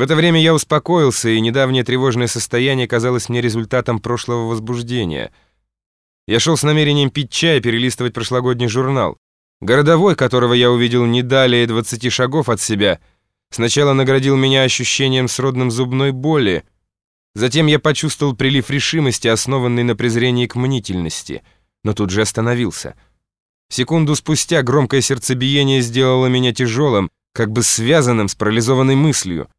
В это время я успокоился, и недавнее тревожное состояние казалось мне результатом прошлого возбуждения. Я шел с намерением пить чай и перелистывать прошлогодний журнал. Городовой, которого я увидел не далее 20 шагов от себя, сначала наградил меня ощущением сродным зубной боли, затем я почувствовал прилив решимости, основанный на презрении к мнительности, но тут же остановился. Секунду спустя громкое сердцебиение сделало меня тяжелым, как бы связанным с парализованной мыслью.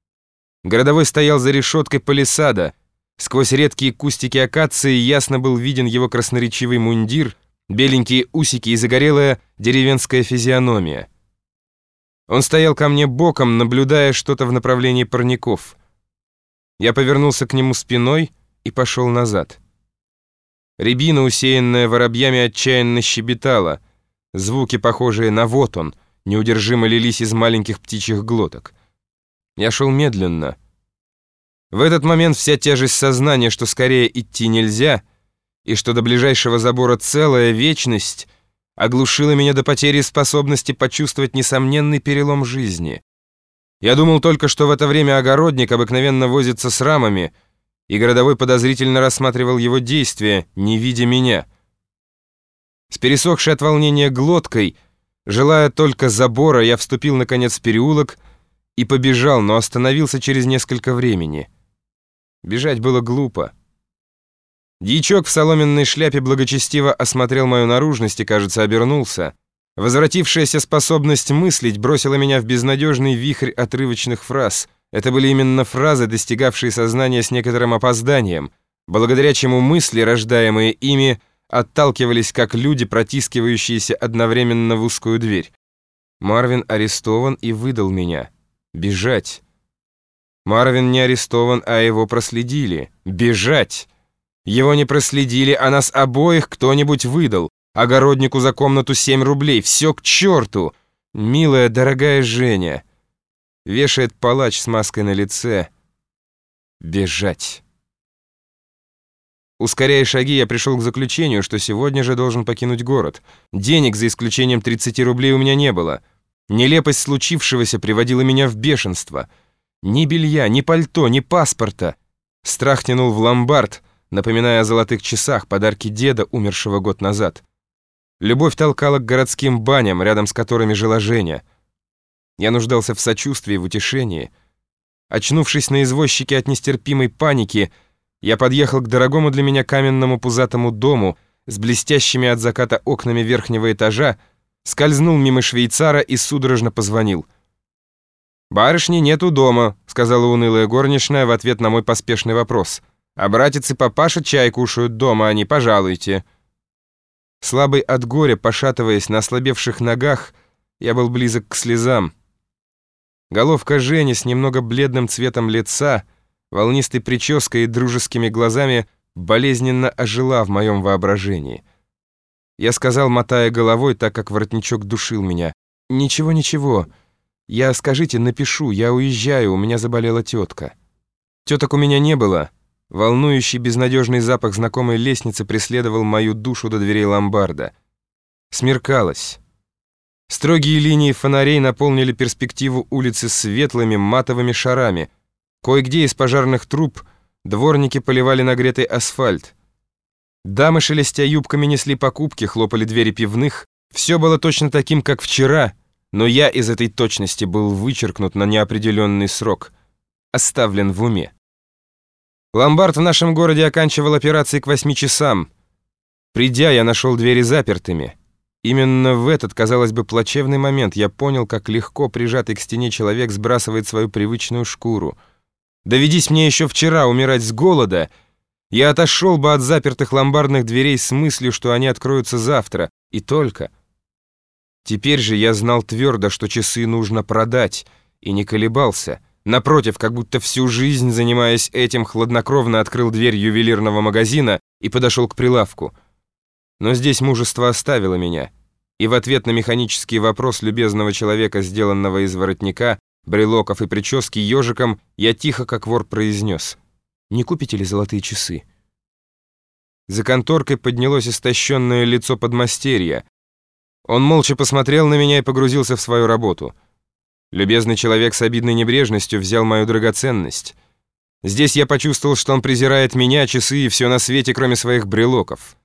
Городовой стоял за решеткой палисада. Сквозь редкие кустики акации ясно был виден его красноречивый мундир, беленькие усики и загорелая деревенская физиономия. Он стоял ко мне боком, наблюдая что-то в направлении парников. Я повернулся к нему спиной и пошел назад. Рябина, усеянная воробьями, отчаянно щебетала. Звуки, похожие на «вот он», неудержимо лились из маленьких птичьих глоток. Я шел медленно. В этот момент вся тяжесть сознания, что скорее идти нельзя, и что до ближайшего забора целая вечность, оглушила меня до потери способности почувствовать несомненный перелом жизни. Я думал только, что в это время огородник обыкновенно возится с рамами, и городовой подозрительно рассматривал его действия, не видя меня. С пересохшей от волнения глоткой, желая только забора, я вступил, наконец, в переулок — и побежал, но остановился через несколько времени. Бежать было глупо. Дьячок в соломенной шляпе благочестиво осмотрел мою наружность и, кажется, обернулся. Возвратившаяся способность мыслить бросила меня в безнадежный вихрь отрывочных фраз. Это были именно фразы, достигавшие сознания с некоторым опозданием, благодаря чему мысли, рождаемые ими, отталкивались как люди, протискивающиеся одновременно в узкую дверь. Марвин арестован и выдал меня. Бежать. Марвин не арестован, а его проследили. Бежать. Его не проследили, а нас обоих кто-нибудь выдал. Огороднику за комнату 7 рублей. Все к черту. Милая, дорогая Женя. Вешает палач с маской на лице. Бежать. Ускоряя шаги, я пришел к заключению, что сегодня же должен покинуть город. Денег, за исключением 30 рублей, у меня не было. Нелепость случившегося приводила меня в бешенство. Ни белья, ни пальто, ни паспорта. Страх тянул в ломбард, напоминая о золотых часах, подарки деда, умершего год назад. Любовь толкала к городским баням, рядом с которыми жила Женя. Я нуждался в сочувствии, в утешении. Очнувшись на извозчике от нестерпимой паники, я подъехал к дорогому для меня каменному пузатому дому с блестящими от заката окнами верхнего этажа, скользнул мимо швейцара и судорожно позвонил. «Барышни нету дома», — сказала унылая горничная в ответ на мой поспешный вопрос. «А братец и папаша чай кушают дома, они, пожалуйте». Слабый от горя, пошатываясь на ослабевших ногах, я был близок к слезам. Головка Жени с немного бледным цветом лица, волнистой прической и дружескими глазами болезненно ожила в моем воображении. Я сказал, мотая головой, так как воротничок душил меня. «Ничего, ничего. Я, скажите, напишу, я уезжаю, у меня заболела тетка». Теток у меня не было. Волнующий, безнадежный запах знакомой лестницы преследовал мою душу до дверей ломбарда. Смеркалось. Строгие линии фонарей наполнили перспективу улицы светлыми матовыми шарами. Кое-где из пожарных труб дворники поливали нагретый асфальт. Дамы, шелестя юбками, несли покупки, хлопали двери пивных. Все было точно таким, как вчера, но я из этой точности был вычеркнут на неопределенный срок, оставлен в уме. Ломбард в нашем городе оканчивал операции к восьми часам. Придя, я нашел двери запертыми. Именно в этот, казалось бы, плачевный момент я понял, как легко прижатый к стене человек сбрасывает свою привычную шкуру. Доведись мне еще вчера умирать с голода — я отошел бы от запертых ломбардных дверей с мыслью, что они откроются завтра, и только. Теперь же я знал твердо, что часы нужно продать, и не колебался. Напротив, как будто всю жизнь, занимаясь этим, хладнокровно открыл дверь ювелирного магазина и подошел к прилавку. Но здесь мужество оставило меня, и в ответ на механический вопрос любезного человека, сделанного из воротника, брелоков и прически ежиком, я тихо, как вор, произнес — не купите ли золотые часы?» За конторкой поднялось истощенное лицо подмастерья. Он молча посмотрел на меня и погрузился в свою работу. Любезный человек с обидной небрежностью взял мою драгоценность. Здесь я почувствовал, что он презирает меня, часы и все на свете, кроме своих брелоков.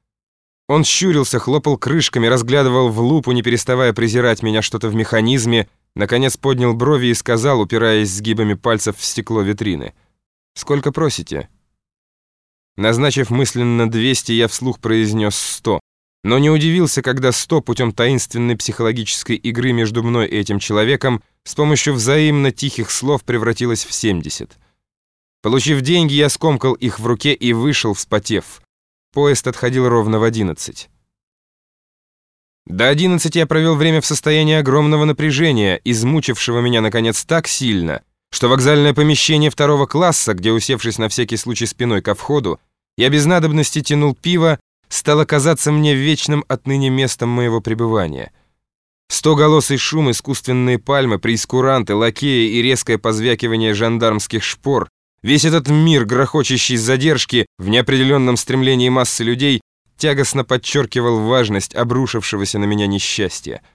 Он щурился, хлопал крышками, разглядывал в лупу, не переставая презирать меня что-то в механизме, наконец поднял брови и сказал, упираясь сгибами пальцев в стекло витрины. «Сколько просите?» Назначив мысленно 200, я вслух произнес 100. Но не удивился, когда 100 путем таинственной психологической игры между мной и этим человеком с помощью взаимно тихих слов превратилось в 70. Получив деньги, я скомкал их в руке и вышел, вспотев. Поезд отходил ровно в 11. До 11 я провел время в состоянии огромного напряжения, измучившего меня, наконец, так сильно, что вокзальное помещение второго класса, где, усевшись на всякий случай спиной ко входу, я без надобности тянул пиво, стало казаться мне вечным отныне местом моего пребывания. Стоголосый шум, искусственные пальмы, прейскуранты, лакеи и резкое позвякивание жандармских шпор, весь этот мир, грохочущий задержки в неопределенном стремлении массы людей, тягостно подчеркивал важность обрушившегося на меня несчастья —